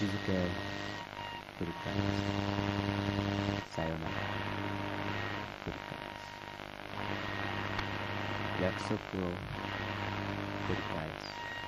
científica é pelo câncer. Sayonara. Né? Pelo câncer. Jack soprou. por câncer.